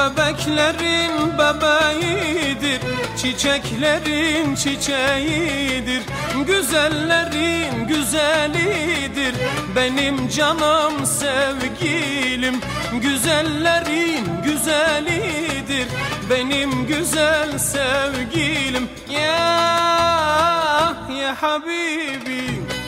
Bebeklerin bebeğidir. Çiçeklerin çiçeğidir. Güzellerin güzelidir. Benim canım sevgilim Güzellerin güzelidir. Benim güzel sevgilim Ya ya Habibi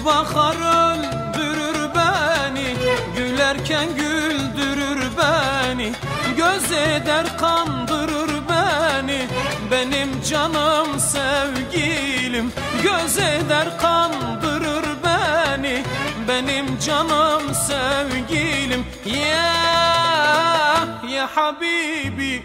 Bir bakar öldürür beni Gülerken güldürür beni Göz eder kandırır beni. Benim canım sevgilim Göz eder kandırır beni. Benim canım sevgilim Ya ya Habibi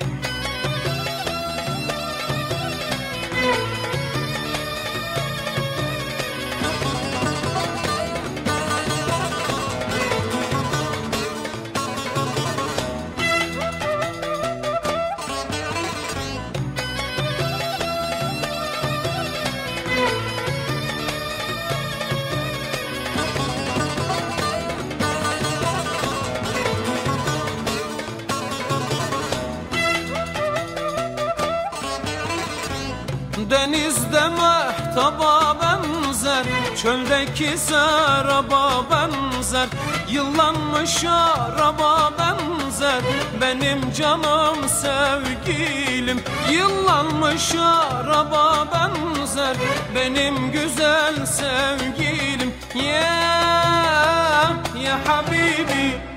Denizde mehtaba benzer Çöldeki seraba benzer Yıllanmış araba benzer. Benim canım sevgilim Yıllanmış araba benzer. Benim güzel sevgilim Ya ya Habibi